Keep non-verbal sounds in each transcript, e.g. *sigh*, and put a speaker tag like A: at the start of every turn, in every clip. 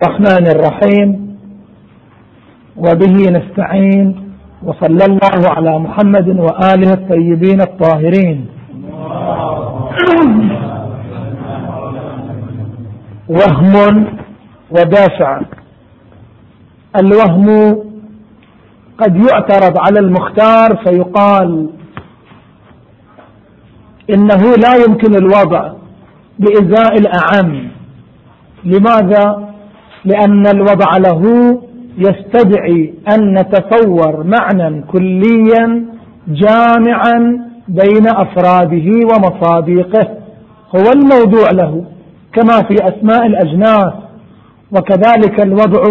A: الرحمن الرحيم وبه نستعين وصلى الله على محمد وآله الطيبين الطاهرين. وهم ودافع. الوهم قد يعترض على المختار فيقال إنه لا يمكن الوضع بإزاء الأعم. لماذا؟ لأن الوضع له يستدعي أن نتصور معنى كليا جامعا بين أفراده ومصادقه. هو الموضوع له كما في أسماء الأجناس. وكذلك الوضع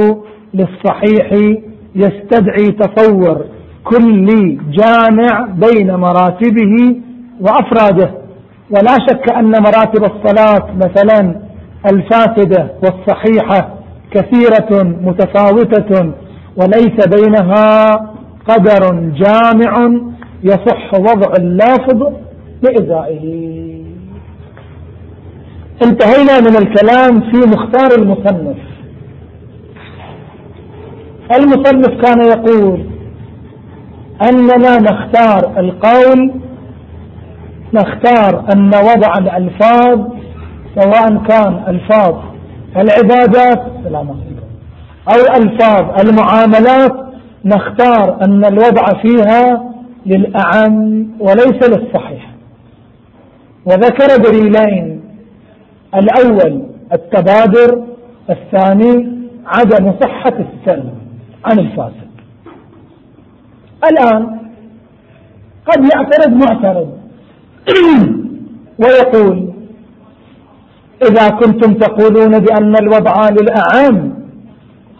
A: للصحيح يستدعي تصور كلي جامع بين مراتبه وأفراده. ولا شك أن مراتب الصلاة مثلا الفاسدة والصحيحة كثيرة متفاوتة وليس بينها قدر جامع يصح وضع اللافظ لإزائه. انتهينا من الكلام في مختار المصنف. المصنف كان يقول أننا نختار القول نختار أن وضع الألفاظ سواء كان ألفاظ العبادات أو ألفاظ المعاملات نختار أن الوضع فيها للأعم وليس للصحيح. وذكر دليلين. الأول التبادر الثاني عدم صحة السلم عن الفاسد الآن قد يعترض معترض *clears throat* ويقول إذا كنتم تقولون بأن الوضع للأعم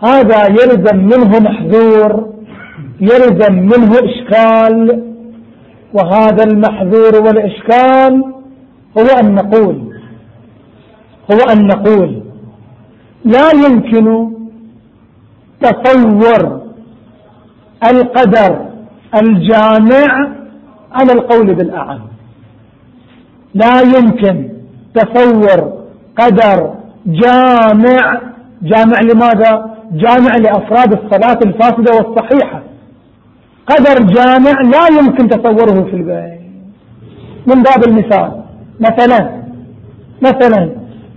A: هذا يلزم منه محذور يلزم منه إشكال وهذا المحذور والإشكال هو أن نقول هو أن نقول لا يمكن تصور القدر الجامع على القول بالأعم لا يمكن تصور قدر جامع. جامع لماذا؟ جامع لأفراد الصلاة الفاسدة والصحيحة. قدر جامع لا يمكن تصوره في البيت. من باب المثال مثلا مثلا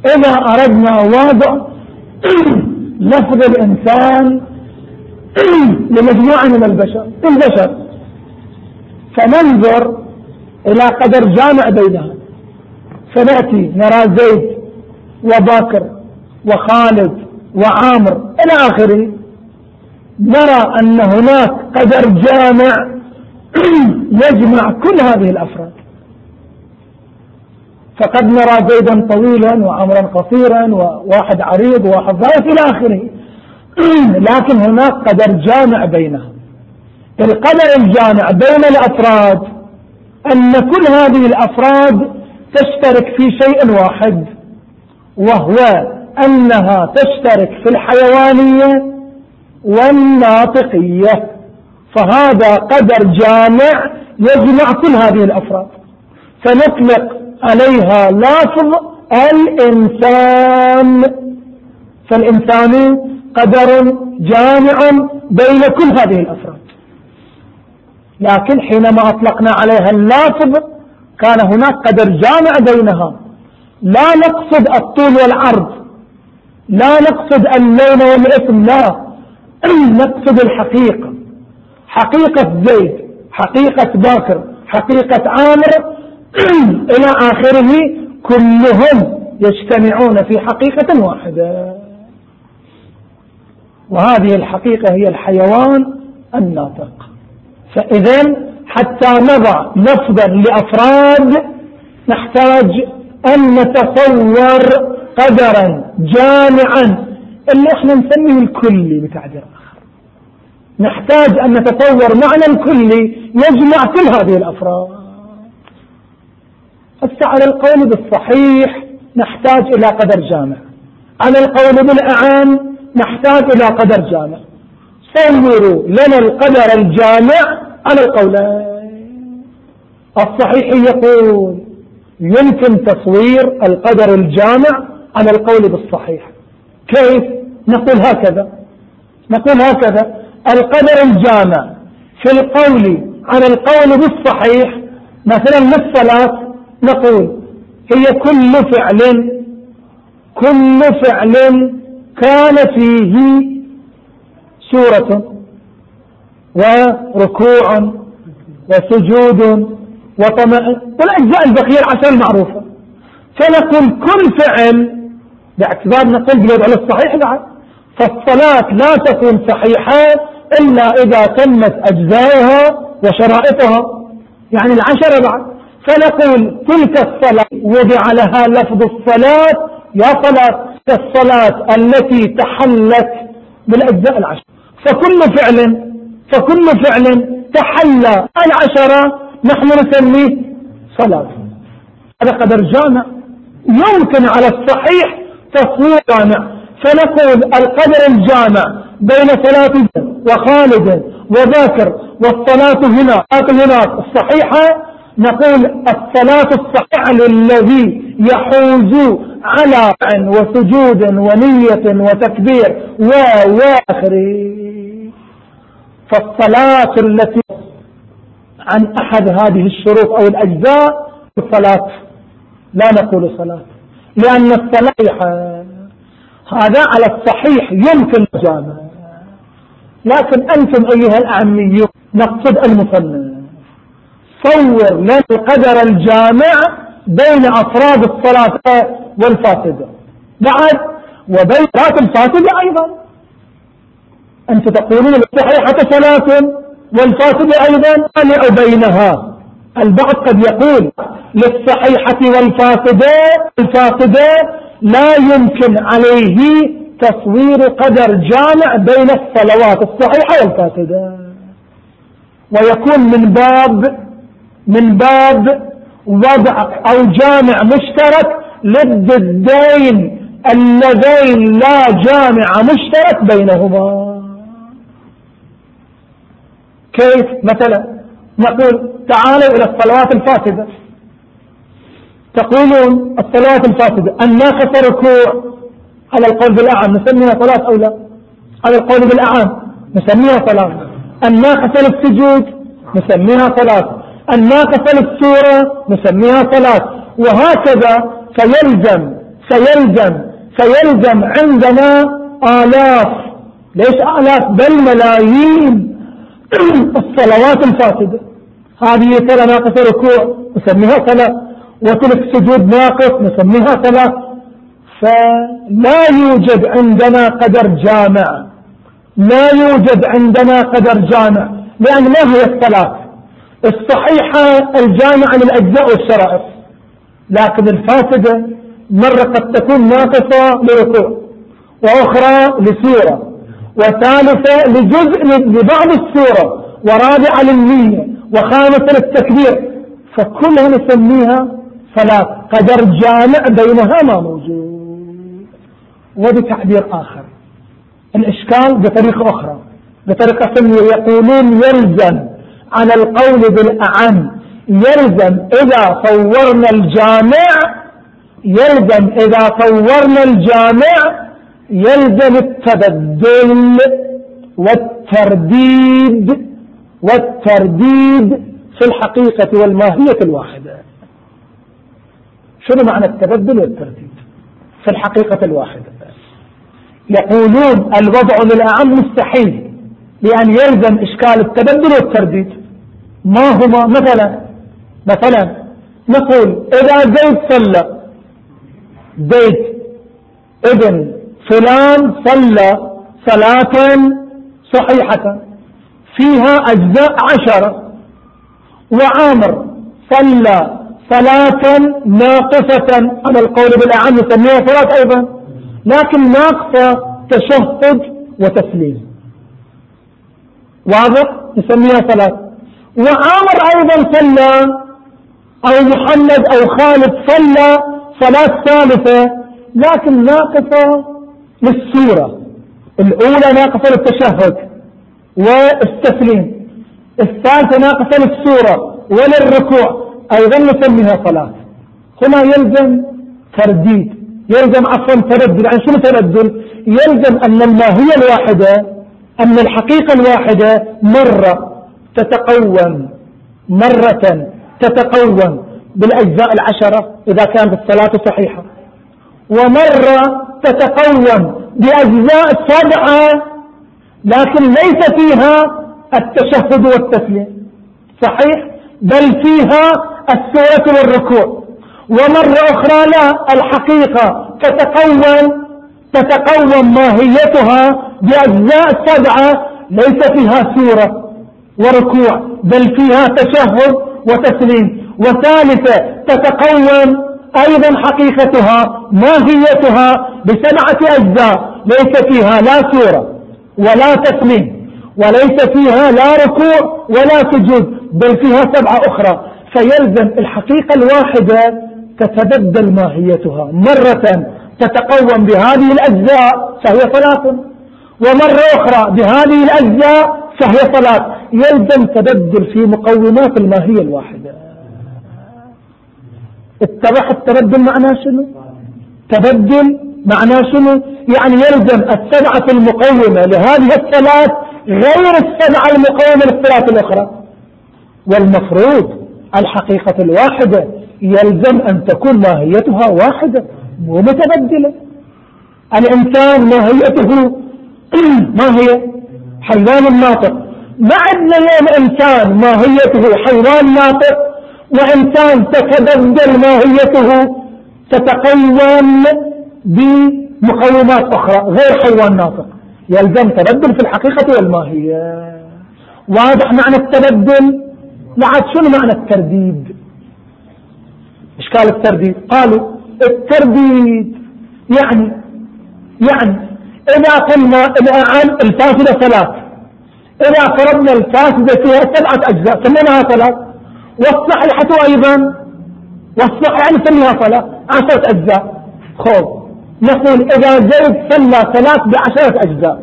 A: إذا أردنا وضع *clears throat* لفظ الإنسان *clears throat* لمجموعة من البشر البشر. فننظر إلى قدر جامع بينهم. فنأتي نرى زيد وبكر وخالد وعامر إلى آخره. نرى أن هناك قدر جامع *clears throat* يجمع كل هذه الأفراد. فقد نرى زيدا طويلا وعمرا قصيرا وواحد عريض وواحد ضعيف إلى آخره. *clears throat* لكن هناك قدر جامع بينهم. القدر الجامع بين الأفراد أن كل هذه الأفراد تشترك في شيء واحد. وهو أنها تشترك في الحيوانية والناطقية. فهذا قدر جامع يجمع كل هذه الأفراد. فنطلق عليها لافظ الإنسان. فالإنسان قدر جامع بين كل هذه الأفراد. لكن حينما أطلقنا عليها اللافظ كان هناك قدر جامع بينها. لا نقصد الطول والعرض لا نقصد اللون والاسم لا. *clears throat* نقصد الحقيقة. حقيقة زيد حقيقة باكر حقيقة عامر. *clears throat* إلى آخره كلهم يجتمعون في حقيقة واحدة. وهذه الحقيقة هي الحيوان الناطق. فإذا حتى نضع لفظا لأفراد نحتاج أن نتصور قدرا جامعا. اللي إحنا نسميه الكلي بتعبير آخر. نحتاج أن نتصور معنى كلي يجمع كل هذه الأفراد. هسه على القول بالصحيح نحتاج إلى قدر جامع. على القول بالأعام نحتاج إلى قدر جامع. صوروا لنا القدر الجامع على القولين. الصحيح يقول يمكن تصوير القدر الجامع على القول بالصحيح. كيف؟ نقول هكذا. نقول هكذا. القدر الجامع في القول عن القول بالصحيح مثلا للصلاة نقول هي كل فعل كل فعل كان فيه سورة وركوع وسجود وطمع والأجزاء البقية العشر المعروفة فنقول كل فعل باعتبار نقول بالوضع الصحيح بعد. فالصلاة لا تكون صحيحة إلا إذا تمت أجزائها وشرائطها. يعني العشرة بعد. فنقول تلك الصلاة وضع لها لفظ الصلاة. يا صلاة الصلاة التي تحلت بالأجزاء العشر. فكل فعل فكل فعل تحلى العشرة نحن نسميه صلاة. هذا قدر جامع. يمكن على الصحيح تصوير جامع. فنقول القدر الجامع بين صلاة وخالد وذاكر والصلاة هنا. هناك الصحيحة. نقول الصلاة الصحيحة للذي يحوز على وسجود ونية وتكبير وآخره. فالصلاة التي عن أحد هذه الشروط أو الأجزاء الصلاة لا نقول صلاة لأن الصلاة هذا على الصحيح يمكن الجامع. لكن أنتم أيها الأعميون نقصد المصنف صور لنا القدر الجامع بين أفراد الصلاة والفاسدة. بعد وبين صلاة الفاسدة أيضا. أنت تقولون الصحيحة صلاة والفاسدة أيضا أنا بينها البعض قد يقول للصحيحة والفاسدة الفاسدة لا يمكن عليه تصوير قدر جامع بين الصلوات الصحيحة والفاسدة ويكون من باب من باب وضع أو جامع مشترك للضدين اللذين لا جامع مشترك بينهما. كيف مثلا نقول تعالوا إلى الصلوات الفاسدة. تقولون الصلوات الفاسدة الناقصة ركوع. على القول بالأعم نسميها صلاة أو لا؟ على القول بالأعم نسميها صلاة. الناقصة للسجود نسميها صلاة. الناقصة للسورة نسميها صلاة. وهكذا سيلزم سيلزم سيلزم عندنا آلاف. ليش آلاف؟ بل ملايين. الصلوات الفاسدة هذه ترى ناقصة ركوع نسميها صلاة. وتلك سجود ناقص نسميها صلاة. فلا يوجد عندنا قدر جامع. لا يوجد عندنا قدر جامع لأن ما هي الصلاة؟ الصحيحة الجامعة للأجزاء والشرائط لكن الفاسدة مرة قد تكون ناقصة لركوع وأخرى لسورة. وثالثة لجزء لبعض السورة ورابعة للنية وخامسة للتكبير. فكلها نسميها صلاة قدر جامع بينها ما موجود. وبتعبير آخر. الإشكال بطريقة أخرى. بطريقة سمية. يقولون يلزم على القول بالأعم. يلزم إذا صورنا الجامع. يلزم إذا صورنا الجامع يلزم التبدل والترديد والترديد في الحقيقة والماهية الواحدة. شنو معنى التبدل والترديد؟ في الحقيقة الواحدة. يقولون الوضع للأعم مستحيل لأن يلزم إشكال التبدل والترديد. ما هما؟ مثلا مثلا نقول إذا زيد صلى زيد ابن فلان صلى صلاة صحيحة فيها أجزاء عشرة. وعامر صلى صلاة ناقصة على القول بالأعم نسميها صلاة أيضا. لكن ناقصة تشهد وتسليم. واضح؟ نسميها صلاة. وعامر أيضا صلى أو محمد أو خالد صلى صلاة ثالثة لكن ناقصة للسورة. الأولى ناقصة للتشهد والتسليم الثالثة ناقصة للسورة وللركوع. أيضا نسميها صلاة. هنا يلزم ترديد. يلزم عفوا تبدل يعني شنو تبدل يلزم أن الماهية الواحدة أن الحقيقة الواحدة مرة تتقوم. مرة تتقوم بالأجزاء العشرة إذا كانت الصلاة صحيحة. ومرة تتقوم بأجزاء سبعة لكن ليس فيها التشهد والتسليم صحيح؟ بل فيها السورة والركوع. ومرة أخرى لا الحقيقة تتقوم تتقوم ماهيتها بأجزاء سبعة ليس فيها سورة وركوع بل فيها تشهد وتسليم. وثالثة تتقوم أيضا حقيقتها ماهيتها بسبعة أجزاء ليس فيها لا سورة ولا تسليم وليس فيها لا ركوع ولا سجود بل فيها سبعة أخرى. فيلزم الحقيقة الواحدة تتبدل ماهيتها. مرة تتقوم بهذه الأجزاء فهي صلاة ومرة أخرى بهذه الأجزاء فهي صلاة يلزم تبدل في مقومات الماهية الواحدة. اتضح التبدل معناه شنو؟ تبدل معناه شنو؟ يعني يلزم السبعة المقومة لهذه الثلاث غير السبعة المقومة للثلاث الأخرى. والمفروض الحقيقة الواحدة يلزم أن تكون ماهيتها واحدة مو متبدلة. الإنسان ماهيته *clears throat* ما هي؟ حيوان ناطق. ما عندنا اليوم إنسان ماهيته حيوان ناطق وإنسان تتبدل ماهيته تتقوم بمقومات أخرى غير حيوان ناطق. يلزم تبدل في الحقيقة والماهية. واضح معنى التبدل؟ لعد شنو معنى الترديد؟ إشكال الترديد؟ قالوا الترديد يعني يعني إذا قلنا الآن الفاسدة ثلاث. إذا فرضنا الفاسدة فيها سبعة أجزاء سميناها ثلاث. والصحيحة أيضا. والصحيحة يعني صلاة عشرة أجزاء. خوف. نقول إذا زيد صلى ثلاث بعشرة أجزاء.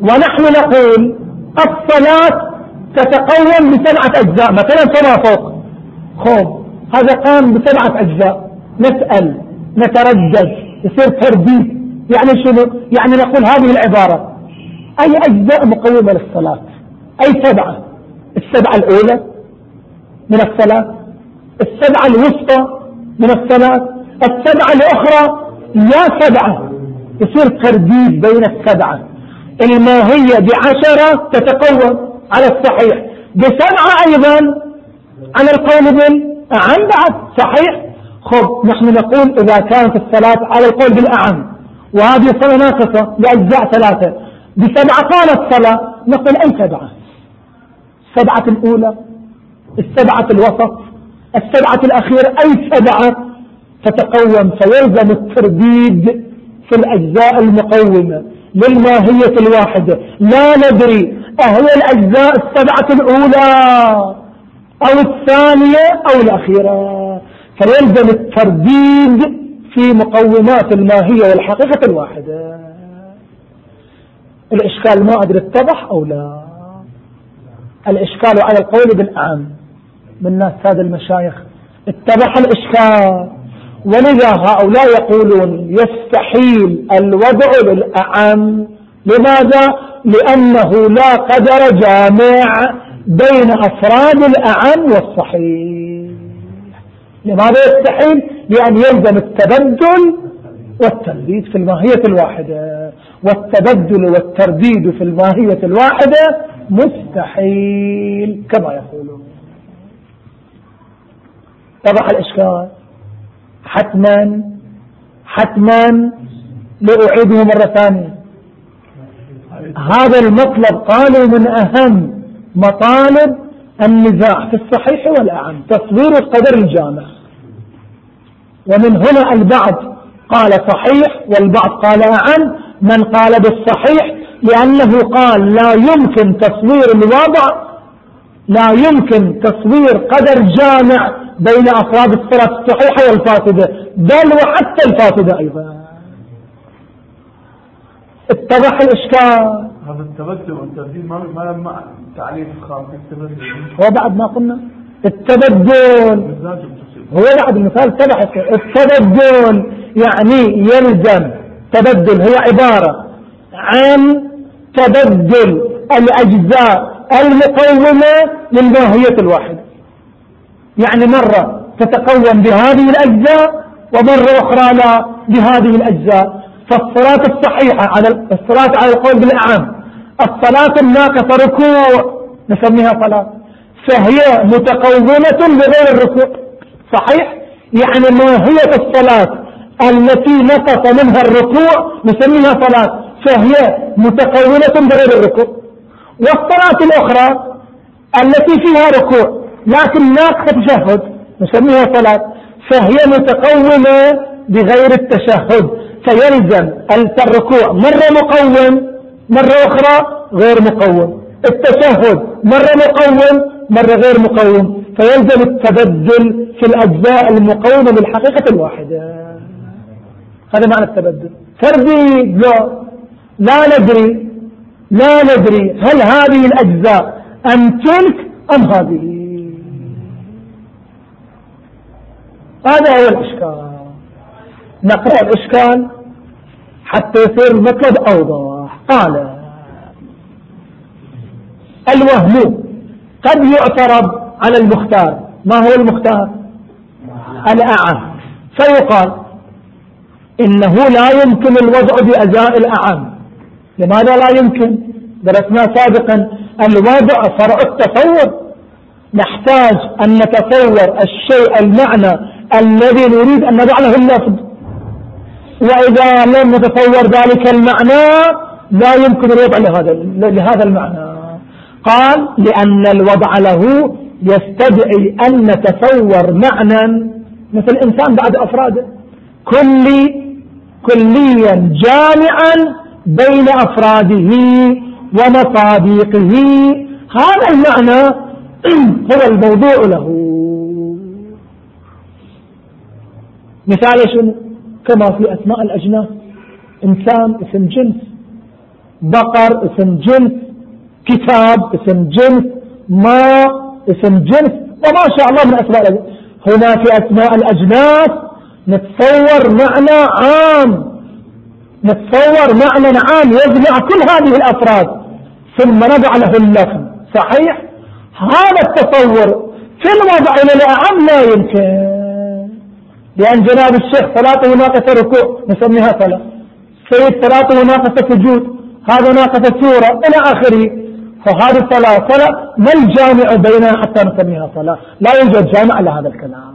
A: ونحن نقول الصلاة تتقوم بسبعة أجزاء مثلا فما فوق. خوف. هذا قام بسبعة أجزاء. نسأل نتردد يصير ترديد. يعني شنو؟ يعني نقول هذه العبارة. أي أجزاء مقومة للصلاة؟ أي سبعة؟ السبعة الأولى من الصلاة السبعة الوسطى من الصلاة السبعة الأخرى يا سبعة. يصير ترديد بين السبعة. الماهية بعشرة تتقوم على الصحيح. بسبعة أيضا على القول بالأعم بعد. صحيح. خب نحن نقول إذا كانت الصلاة على القول بالأعم. وهذه الصلاة ناقصة لأجزاء ثلاثة. بسبعة قالت صلاة نقول أي سبعة السبعة الأولى السبعة الوسط السبعة الأخيرة أي سبعة تتقوم فيلزم الترديد في الأجزاء المقومة. للماهية الواحدة. لا ندري أهي الأجزاء السبعة الأولى أو الثانية أو الأخيرة. فيلزم الترديد في مقومات الماهية والحقيقة الواحدة. الإشكال ما أدري اتضح أو لا؟ الإشكال على القول بالأعم من ناس هذا المشايخ. اتضح الإشكال. ولذا هؤلاء يقولون يستحيل الوضع للأعم. لماذا؟ لأنه لا قدر جامع بين أفراد الأعم والصحيح. لماذا يستحيل؟ لأن يلزم التبدل والترديد في الماهية الواحدة. والتبدل والترديد في الماهية الواحدة مستحيل كما يقولون. طبع الإشكال. حتما حتما لأعيده مرة ثانية. هذا المطلب قالوا من أهم مطالب النزاع في الصحيح والأعم تصوير القدر الجامع. ومن هنا البعض قال صحيح والبعض قال أعم. من قال بالصحيح لأنه قال لا يمكن تصوير الوضع لا يمكن تصوير قدر جامع بين أفراد الصلاة الصحيحة والفاسدة بل وحتى الفاسدة أيضا. اتضح الإشكال.
B: هذا التبدل والتبديل ما ما لما تعريف خاص. التبدل
A: هو بعد ما قلنا التبدل هو بعد المثال اتضح التبدل يعني يلزم تبدل هي عبارة عن تبدل الأجزاء المقومة للماهية الواحدة يعني مرة تتقوم بهذه الأجزاء ومرة أخرى لا بهذه الأجزاء. فالصلاة الصحيحة على الصلاة على القول بالأعم. الصلاة الناقصة ركوع نسميها صلاة. فهي متقومة بغير الركوع. صحيح؟ يعني ماهية الصلاة التي نقص منها الركوع نسميها صلاة. فهي متقومة بغير الركوع. والصلاة الأخرى التي فيها ركوع لكن ناقصة تشهد نسميها صلاة فهي متقومة بغير التشهد فيلزم الركوع مرة مقوم مرة أخرى غير مقوم التشهد مرة مقوم مرة غير مقوم فيلزم التبدل في الأجزاء المقومة بالحقيقة الواحدة. هذا معنى التبدل ترديد لا لا ندري لا ندري هل هذه الأجزاء أم تلك أم هذه. هذا هو الإشكال. نقرأ الإشكال حتى يصير المطلب أوضح. قال الوهم قد يعترض على المختار. ما هو المختار؟ الأعم فيقال إنه لا يمكن الوضع بأجاء الأعم. لماذا لا يمكن؟ درسنا سابقا الوضع فرع التصور. نحتاج أن نتصور الشيء المعنى الذي نريد أن نضع له اللفظ وإذا لم نتصور ذلك المعنى لا يمكن الوضع لهذا لهذا المعنى. قال لأن الوضع له يستدعي أن نتصور معنى مثل الإنسان بعد أفراده. كلي كليا جامعا بين أفراده ومصاديقه هذا المعنى *clears throat* هو الموضوع له. مثال كما في أسماء الأجناس. إنسان اسم جنس بقر اسم جنس كتاب اسم جنس ماء اسم جنس وما شاء الله من أسماء الأجناس. هنا في أسماء الأجناس نتصور معنى عام. نتصور معنى عام يجمع كل هذه الأفراد. ثم نضع له اللفظ صحيح؟ هذا التصور في الوضع للأعم لا يمكن. لأن جناب الشيخ صلاته ناقصة ركوع نسميها صلاة. سيد صلاته ناقصة سجود هذا ناقصة سورة إلى آخره. فهذه الصلاة صلاة ما الجامع بينها حتى نسميها صلاة؟ لا يوجد جامع لهذا الكلام.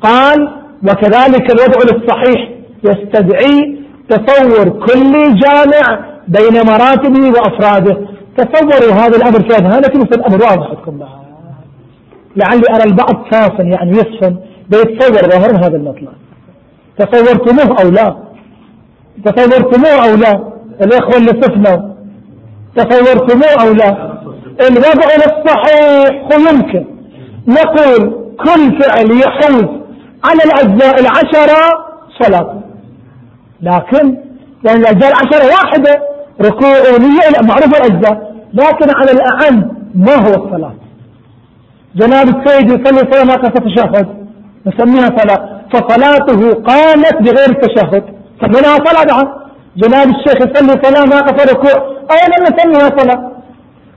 A: قال وكذلك الوضع للصحيح. يستدعي تصور كل جامع بين مراتبه وأفراده. تصوروا هذا الأمر هذا لكن الأمر واضح لكم. لعلي أرى البعض كافن يعني يصفن بيتصور ظهر هذا المطلب تصورتموه أو لا؟ تصورتموه أو لا؟ الإخوة اللي صفنا تصورتموه أو لا؟ الوضع الصحيح يمكن نقول كل فعل يحوز على الأجزاء العشرة صلاة. لكن لأن الأجزاء العشرة واحدة ركوع ونية معروفة الأجزاء. لكن على الأعم ما هو الصلاة؟ جناب السيد يصلي صلاة ما قصة تشهد نسميها صلاة. فصلاته قامت بغير التشهد. سميناها صلاة نعم جناب الشيخ يصلي صلاة ما قصر ركوع. أولا نسميها صلاة.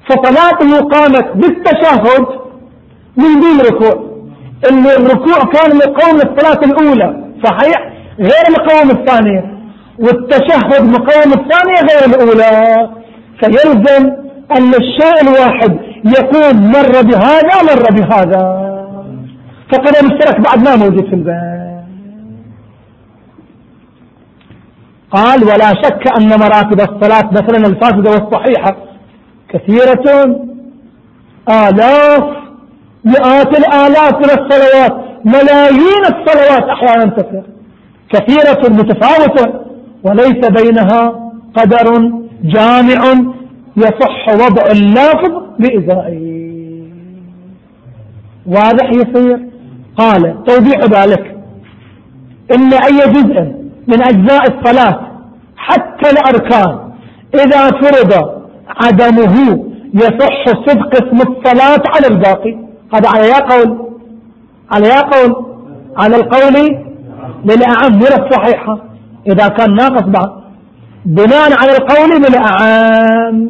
A: فصلاته قامت بالتشهد من دون ركوع. الركوع كان مقوم الصلاة الأولى. صحيح؟ غير مقوم الثانية والتشهد مقوم الثانية غير الأولى. فيلزم أن الشيء الواحد يكون مر بهذا مر بهذا. فقد مشترك بعد ما موجود في الباب. قال ولا شك أن مراتب الصلاة مثلا الفاسدة والصحيحة كثيرة. آلاف مئات الآلاف من الصلوات ملايين الصلوات أحيانا تكثر كثيرة متفاوتة وليس بينها قدر جامع يصح وضع اللافظ بإزائه واضح يصير؟ قال توضيح ذلك. إن أي جزء من أجزاء الصلاة حتى الأركان إذا فرض عدمه يصح صدق اسم الصلاة على الباقي. هذا على يا قول؟ على يا قول؟ على القول للأعم من الصحيحة إذا كان ناقص بعض. بناء على القول بالأعم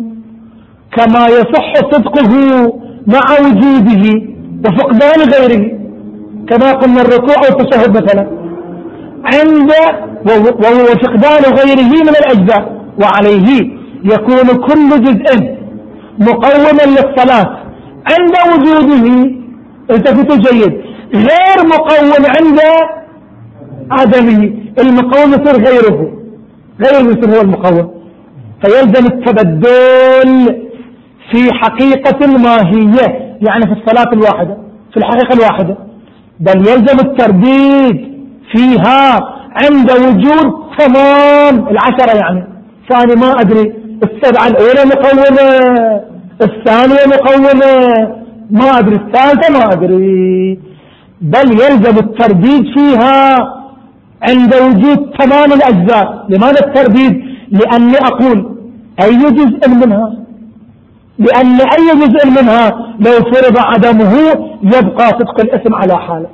A: كما يصح صدقه مع وجوده وفقدان غيره. كما قلنا الركوع والتشهد مثلا. عند وهو فقدان غيره من الأجزاء. وعليه يكون كل جزء مقوما للصلاة عند وجوده. التفتوا جيد. غير مقوم عند عدمه المقوم يصير غيره. غير يصير هو المقوم فيلزم التبدل في حقيقة الماهية يعني في الصلاة الواحدة في الحقيقة الواحدة. بل يلزم الترديد فيها عند وجود تمام العشرة يعني. ثاني ما أدري. السبعة الأولى مقومة. الثانية مقومة. ما أدري. الثالثة ما أدري. بل يلزم الترديد فيها عند وجود تمام الأجزاء. لماذا الترديد؟ لأني أقول أي جزء منها؟ لأن أي جزء منها لو فرض عدمه يبقى صدق الاسم على حاله.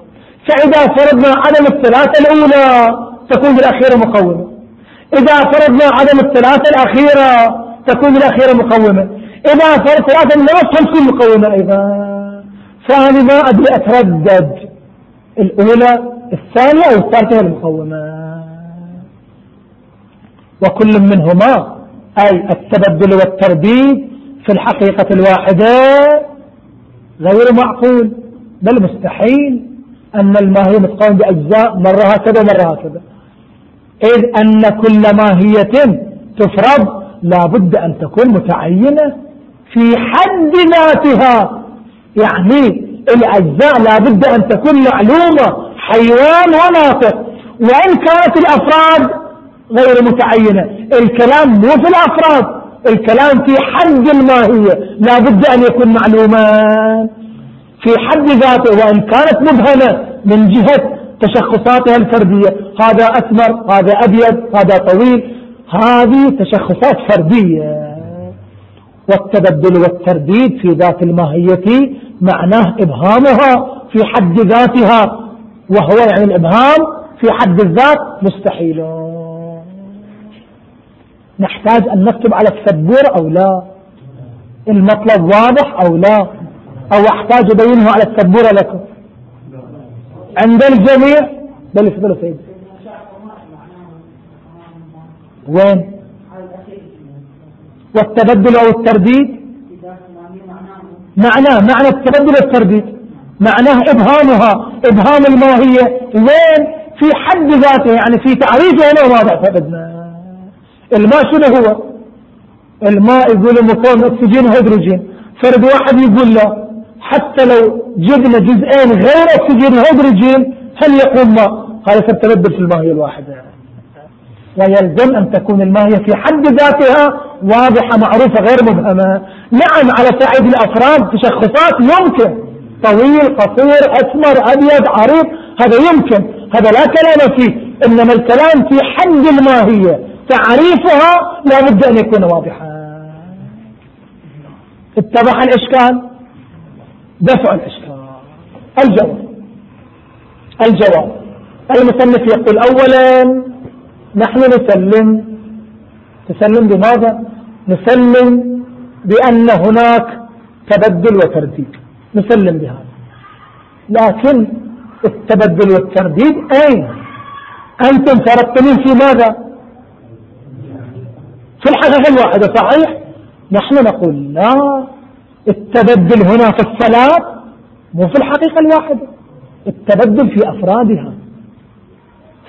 A: فإذا فرضنا عدم الثلاثة الأولى تكون الأخيرة مقومة. إذا فرضنا عدم الثلاثة الأخيرة تكون الأخيرة مقومة. إذا فرض ثلاثة النص تكون مقومة أيضا. فأنا ما أدري أتردد؟ الأولى الثانية أو الثالثة المقومة وكل منهما أي التبدل والترديد في الحقيقة الواحدة غير معقول بل مستحيل أن الماهية متقوم بأجزاء مرة هكذا مرة هكذا. إذ أن كل ماهية تفرض لا بد أن تكون متعينة في حد ذاتها. يعني الأجزاء لا بد أن تكون معلومة حيوان وناطق. وإن كانت الأفراد غير متعينة. الكلام مو في الأفراد. الكلام في حد الماهية. لا بد أن يكون معلوما. في حد ذاته. وإن كانت مبهمة من جهة تشخصاتها الفردية. هذا أسمر هذا أبيض هذا طويل. هذه تشخصات فردية. والتبدل والترديد في ذات الماهية معناه إبهامها في حد ذاتها. وهو يعني الإبهام في حد الذات مستحيل. نحتاج أن نكتب على السبورة أو لا؟ المطلب واضح أو لا؟ أو أحتاج أبينه على السبورة لكم عند الجميع؟ بل افضلوا سيدي وين؟ والتبدل أو الترديد؟ معناه معنى التبدل والترديد. معناه إبهامها إبهام الماهية. وين في حد ذاته يعني في تعريفه هنا واضح. فبدنا. الماء شنو هو؟ الماء يقول مكون اكسجين وهيدروجين فرد واحد يقول له حتى لو جبنا جزئين غير أكسجين وهيدروجين هل يقوم ماء؟ هذا سيتبدل في الماهية الواحدة. ويلزم أن تكون الماهية في حد ذاتها واضحة معروفة غير مبهمة. نعم على صعيد الأفراد تشخصات يمكن طويل قصير أسمر أبيض عريض هذا يمكن. هذا لا كلام فيه إنما الكلام في حد الماهية. تعريفها لا بد أن يكون واضحا. اتضح الإشكال؟ دفع الإشكال. الجواب. الجواب. المصنف يقول أولا نحن نسلم. تسلم بماذا؟ نسلم بأن هناك تبدل وترديد. نسلم بهذا. لكن التبدل والترديد أين؟ أنتم فرضتمين في ماذا؟ في الحقيقة الواحدة صحيح؟ نحن نقول لا التبدل هنا في الصلاة مو في الحقيقة الواحدة التبدل في أفرادها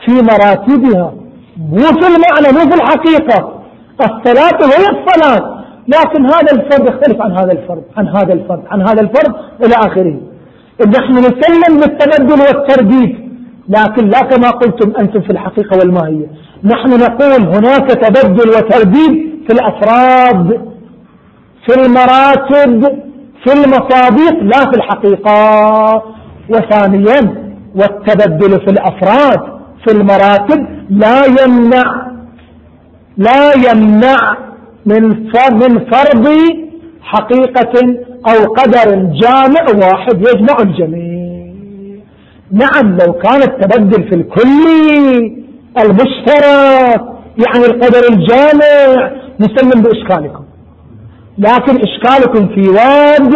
A: في مراتبها مو في المعنى مو في الحقيقة. الصلاة هي الصلاة. لكن هذا الفرد يختلف عن هذا الفرد عن هذا الفرد عن هذا الفرد إلى آخره. نحن نسلم بالتبدل والترديد لكن لا كما قلتم أنتم في الحقيقة والماهية. نحن نقول هناك تبدل وترديد في الأفراد في المراتب في المصابيح لا في الحقيقة. وثانيا والتبدل في الأفراد في المراتب لا يمنع لا يمنع من من فرض حقيقة أو قدر جامع واحد يجمع الجميع. نعم لو كان التبدل في الكلي المشترك يعني القدر الجامع نسلم بإشكالكم. لكن إشكالكم في واد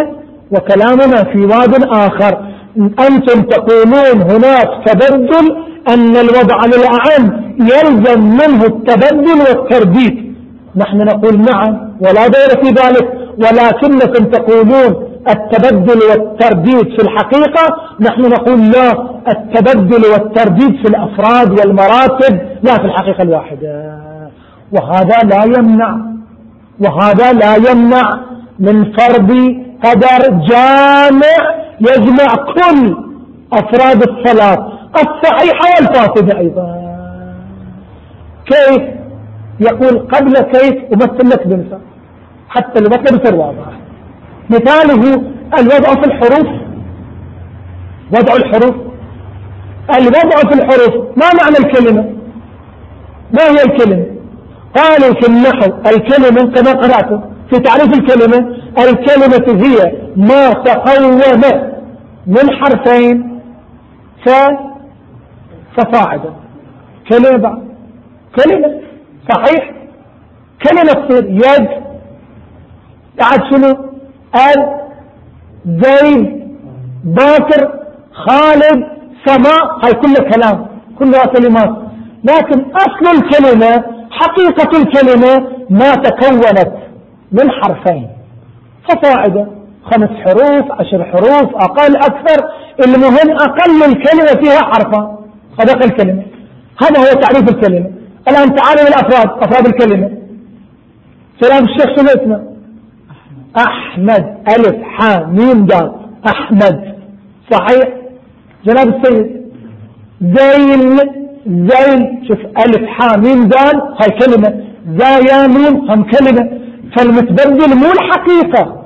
A: وكلامنا في واد آخر. أنتم تقولون هناك تبدل أن الوضع للأعم يلزم منه التبدل والترديد. نحن نقول نعم ولا دور في ذلك. ولكنكم تقولون التبدل والترديد في الحقيقة. نحن نقول لا التبدل والترديد في الأفراد والمراتب لا في الحقيقة الواحدة. وهذا لا يمنع. وهذا لا يمنع من فرض قدر جامع يجمع كل أفراد الصلاة الصحيحة والفاسدة أيضا. كيف؟ يقول قبل كيف أمثل لك بمثال حتى المثل يصير واضح. مثاله الوضع في الحروف. وضع الحروف. الوضع في الحروف ما معنى الكلمة؟ ما هي الكلمة؟ قالوا في النحو الكلمة كما قرأته في تعريف الكلمة الكلمة هي ما تقوم من حرفين ف فصاعدا. كلمة كلمة. صحيح؟ كلمة تصير يد بعد شنو؟ ال زيد باكر خالد سماء هاي كلها كلام كلها كلمات لكن أصل الكلمة حقيقة الكلمة ما تكونت من حرفين. فصاعدا خمس حروف عشر حروف أقل أكثر. المهم أقل الكلمة فيها حرفا صدق الكلمة. هذا هو تعريف الكلمة. الآن تعالوا الأفراد أفراد الكلمة. سلام الشيخ شنو اسمه أحمد ألف حا ميم دال أحمد. صحيح؟ جناب السيد. زين زين. شوف ألف حا ميم دال هاي كلمة. زايا ميم هم كلمة. فالمتبدل مو الحقيقة.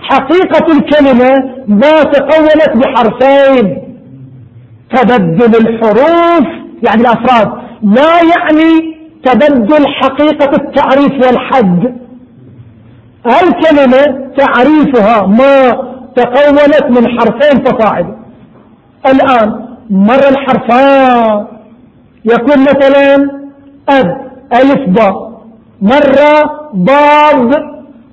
A: حقيقة الكلمة ما تقولت بحرفين. تبدل الحروف يعني الأفراد. لا يعني تبدل حقيقة التعريف والحد. الكلمة تعريفها ما تقولت من حرفين فصاعد الآن مر الحرفان. يكون مثلا أب ألف باء مرة ضاد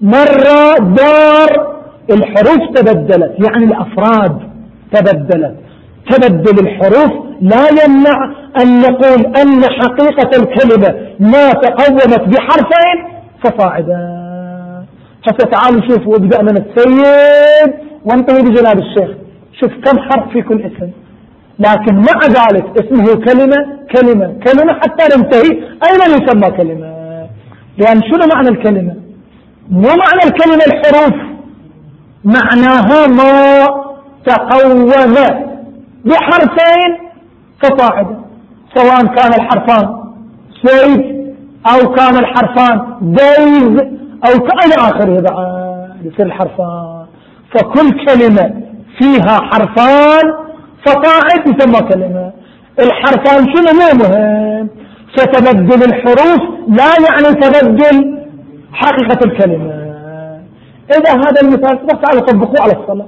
A: مرة دار. الحروف تبدلت يعني الأفراد تبدلت. تبدل الحروف لا يمنع أن نقول أن حقيقة الكلمة ما تقومت بحرفين فصاعدا حتى تعالوا شوفوا ابدأ من السيد. وانتهي بجناب الشيخ. شوف كم حرف في كل اسم. لكن مع ذلك اسمه كلمة كلمة كلمة حتى ننتهي. أين يسمى كلمة؟ لأن شنو معنى الكلمة؟ مو معنى الكلمة الحروف. معناها ما تقوم. بحرفين فصاعدا سواء كان الحرفان سيد أو كان الحرفان ديز أو إلى آخره بعد يصير الحرفان. فكل كلمة فيها حرفان فقاعد يسمى كلمة. الحرفان شنو مو مهم؟ ستبدل الحروف لا يعني تبدل حقيقة الكلمة. إذا هذا المثال بس تعالوا طبقوه على الصلاة.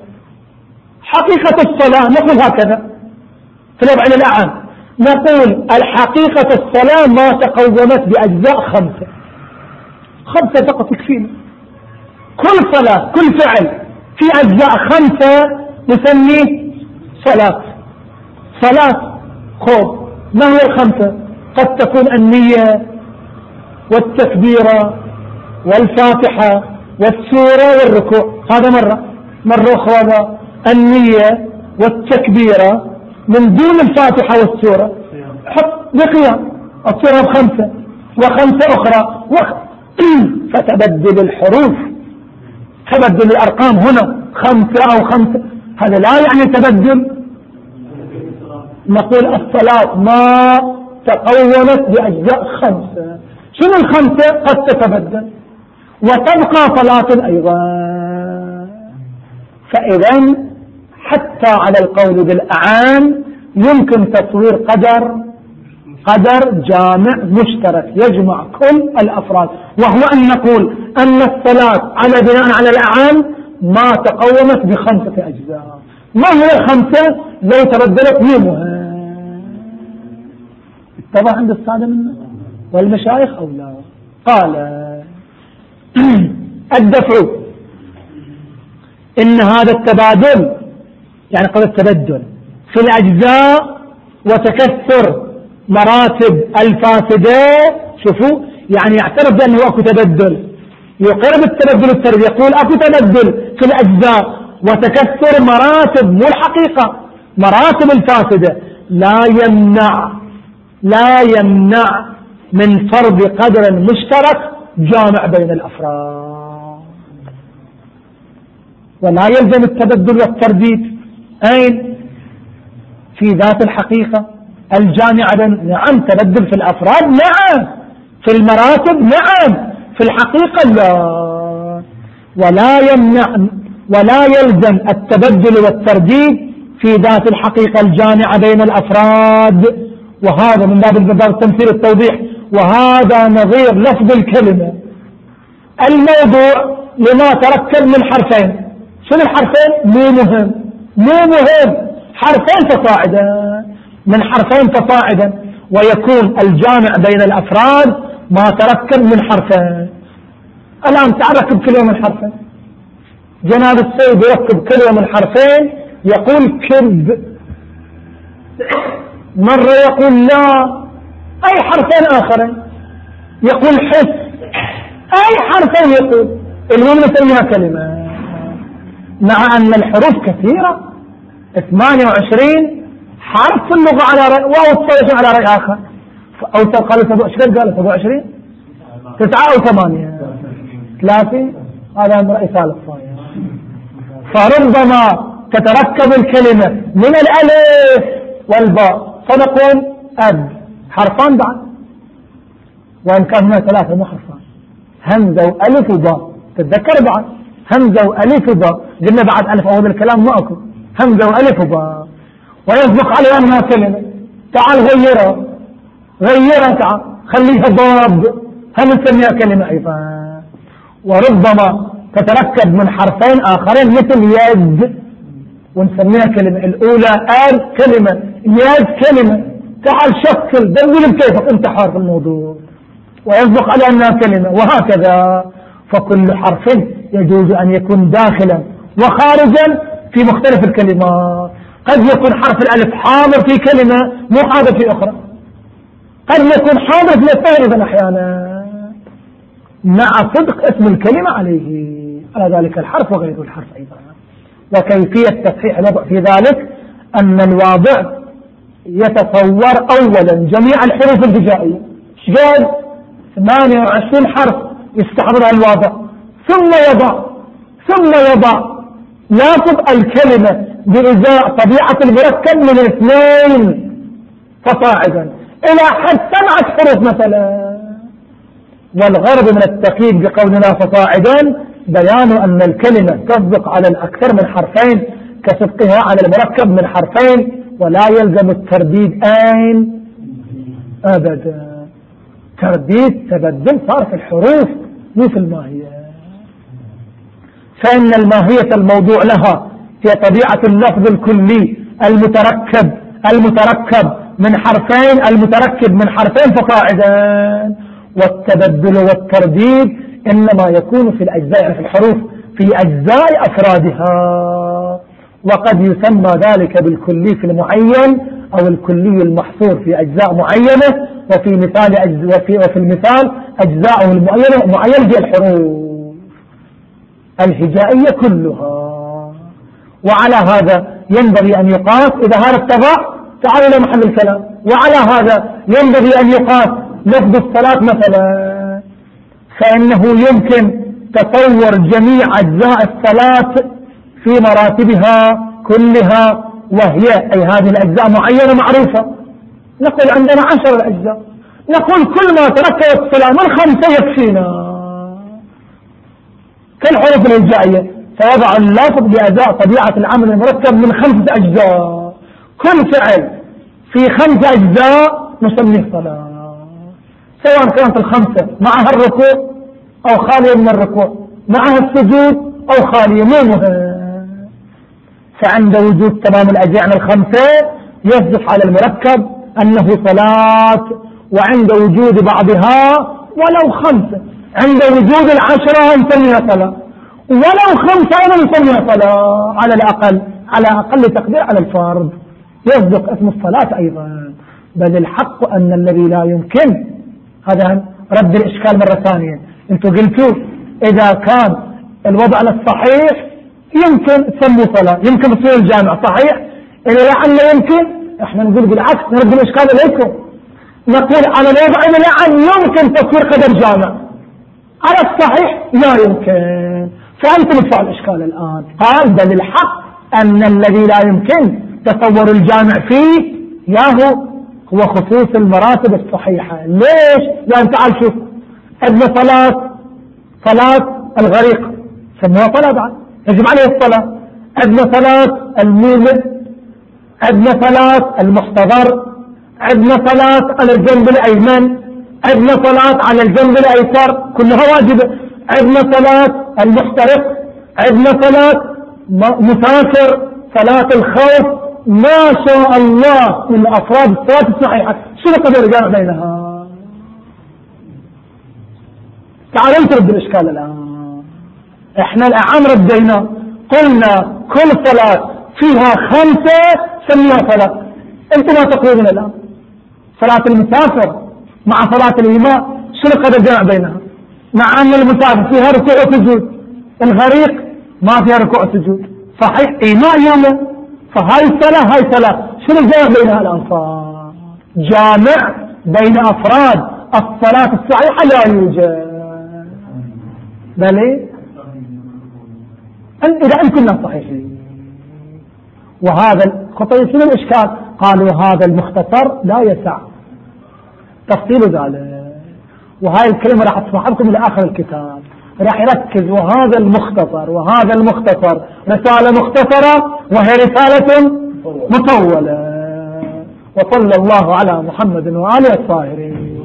A: حقيقة الصلاة نقول هكذا. في الوضع الأعم نقول الحقيقة الصلاة ما تقومت بأجزاء خمسة. خمسة فقط تكفينا كل صلاة كل فعل في أجزاء خمسة نسميه صلاة. صلاة خوف. ما هي الخمسة؟ قد تكون النية والتكبيرة والفاتحة والسورة والركوع. هذا مرة. مرة أخرى النية والتكبيرة من دون الفاتحة والسورة. حط بقيام السورة بخمسة وخمسة أخرى. *clears throat* فتبدل الحروف. تبدل الأرقام هنا. خمسة أو خمسة. هذا لا يعني تبدل. نقول الصلاة ما تقومت بأجزاء خمسة. شنو الخمسة؟ قد تتبدل. وتبقى صلاة أيضا. فإذا حتى على القول بالأعان يمكن تصوير قدر قدر جامع مشترك يجمع كل الأفراد. وهو أن نقول أن الصلاة على بناء على الأعان ما تقومت بخمسة أجزاء. ما هي الخمسة؟ لو تبدلت ميمها اتضح عند السادة منا والمشايخ أو لا؟ قال *clears throat* الدفع. إن هذا التبادل يعني قول التبدل في الأجزاء وتكثر مراتب الفاسدة شوفوا يعني يعترف بأنه أكو تبدل. يقر بالتبدل التربي يقول أكو تبدل في الأجزاء وتكثر مراتب مو الحقيقة مراتب الفاسدة. لا يمنع لا يمنع من فرض قدر مشترك جامع بين الأفراد. ولا يلزم التبدل والترديد. أين؟ في ذات الحقيقة. الجامعة نعم تبدل في الأفراد. نعم. في المراتب. نعم. في الحقيقة لا. ولا يمنع ولا يلزم التبدل والترديد في ذات الحقيقة. الجامعة بين الأفراد. وهذا من باب باب التمثيل التوضيح. وهذا نظير لفظ الكلمة. الموضوع لما تركب من حرفين. شنو الحرفين؟ مو مهم. مو مهم. حرفين فصاعدا. من حرفين فصاعدا. ويكون الجامع بين الأفراد ما تركب من حرفين. الآن تعال ركب كلمة من حرفين. جناب السيد يركب كلمة من حرفين. يقول كذب. مرة يقول لا. أي حرفين آخرين. يقول حس. أي حرفين يقول. المهم نسميها كلمة. مع أن الحروف كثيرة. 28 حرف في اللغة على رأي واو على رأي آخر. أو قالوا إيش قال 27 تسعة أو ثمانية. ثلاثة. هذا رأي ثالث فربما تتركب الكلمة من الألف والباء. فنقول أب حرفان بعد. وإن كان هناك ثلاثة مو حرفان. همزة وألف وباء. تتذكر بعد. همزة وألف وباء. قلنا بعد ألف أول الكلام ما أكو. همزة وألف وباء ويسبق عليها أنها كلمة تعال غيرها غيرها تعال. خليها ضاب هم نسميها كلمة أيضا. وربما تتركب من حرفين آخرين مثل يد. ونسميها كلمة الأولى. آل كلمة. يد كلمة. تعال شكل. دلل بكيفك أنت حار في الموضوع. ويسبق على أنها كلمة وهكذا. فكل حرف يجوز أن يكون داخلا. وخارجا في مختلف الكلمات. قد يكون حرف الألف حاضر في كلمة مو حاضر في أخرى. قد يكون حاضر في الاثنين إذا أحيانا. مع صدق اسم الكلمة عليه. على ذلك الحرف وغير الحرف أيضا. وكيفية تصحيح الوضع في ذلك أن الواضع يتصور أولا جميع الحروف الهجائية شقال 28 حرف يستحضرها الواضع. ثم يضع ثم يضع. لافظ الكلمة بإزاء طبيعة المركب من اثنين فصاعدا. إلى حد سبعة حروف مثلا. والغرض من التقييد بقولنا فصاعدا بيان أن الكلمة تصدق على الأكثر من حرفين كصدقها على المركب من حرفين ولا يلزم الترديد أين أبدا. ترديد تبدل صار في الحروف مو في الماهية فإن الماهية الموضوع لها هي طبيعة اللفظ الكلي المتركب المتركب من حرفين المتركب من حرفين فقاعدا. والتبدل والترديد إنما يكون في الأجزاء في الحروف في أجزاء أفرادها. وقد يسمى ذلك بالكلي في المعين أو الكلي المحصور في أجزاء معينة وفي مثال أجز وفي, وفي المثال أجزاءه المعينة معينة هي الحروف. الهجائية كلها. وعلى هذا ينبغي أن يقاس. إذا هذا اتضح تعال إلى محل الكلام. وعلى هذا ينبغي أن يقاس. لفظ الصلاة مثلا. فإنه يمكن تصور جميع أجزاء الصلاة في مراتبها كلها وهي أي هذه الأجزاء معينة معروفة. نقول عندنا عشر الأجزاء. نقول كل ما تركبت الصلاة من خمسة يكفينا. كالحروف الهجائية فيضع اللفظ بأداء طبيعة العمل المركب من خمسة أجزاء. كل فعل في خمسة أجزاء نسميه صلاة. سواء كانت الخمسة معها الركوع أو خالية من الركوع معها السجود أو خالية مهم فعند وجود تمام الأجزاء الخمسة يصدق على المركب أنه صلاة وعند وجود بعضها ولو خمسة. عند وجود العشرة نسميها صلاة. ولو خمسة أيضا نسميها صلاة على الأقل على أقل تقدير على الفرض. يصدق اسم الصلاة أيضا. بل الحق أن الذي لا يمكن هذا رد الإشكال مرة ثانية. أنتم قلتوا إذا كان الوضع الصحيح يمكن تسموا صلاة. يمكن تصير الجامع صحيح. إذا لعل يمكن إحنا نقول بالعكس نرد الإشكال إليكم. نقول على الوضع إذا لعل يمكن تصوير قدر جامع. على الصحيح لا يمكن. فأنتم ادفعوا الإشكال الآن. قال بل الحق أن الذي لا يمكن تصور الجامع فيه ياهو هو خصوص المراتب الصحيحة. ليش؟ لأن تعال شوف عندنا صلاة صلاة الغريق. سموها صلاة بعد. يجب عليه الصلاة. عندنا صلاة المولد عندنا صلاة المحتضر عندنا صلاة الجنب الأيمن. عندنا صلاة على الجنب الأيسر كلها واجبة. عندنا صلاة المحترق عندنا صلاة مسافر. صلاة الخوف ما شاء الله من أفراد الصلاة الصحيحة. شنو قدر الجامع بينها؟ تعالوا ترد الإشكال الآن. إحنا الآن ردينا. قلنا كل صلاة فيها خمسة سميها صلاة. أنتم ما تقولون الآن. صلاة المسافر. مع صلاة الإمام شنو قدر الجمع بينها مع أن المسافر فيها ركوع وسجود الغريق ما فيها ركوع وسجود صحيح إيماء يومه فهاي الصلاة هاي صلاة شنو الجمع بين الأنصار. جامع بين أفراد الصلاة الصحيحة لا يوجد. بل إذا أن كنا صحيحين. وهذا خطير شنو الإشكال؟ قالوا هذا المختصر لا يسع. تفصيل ذلك. وهاي الكلمة راح تسمح لكم إلى آخر الكتاب. راح يركز وهذا المختصر وهذا المختصر. رسالة مختصرة وهي رسالة مطولة. وصلى الله على محمد وآله الطاهرين.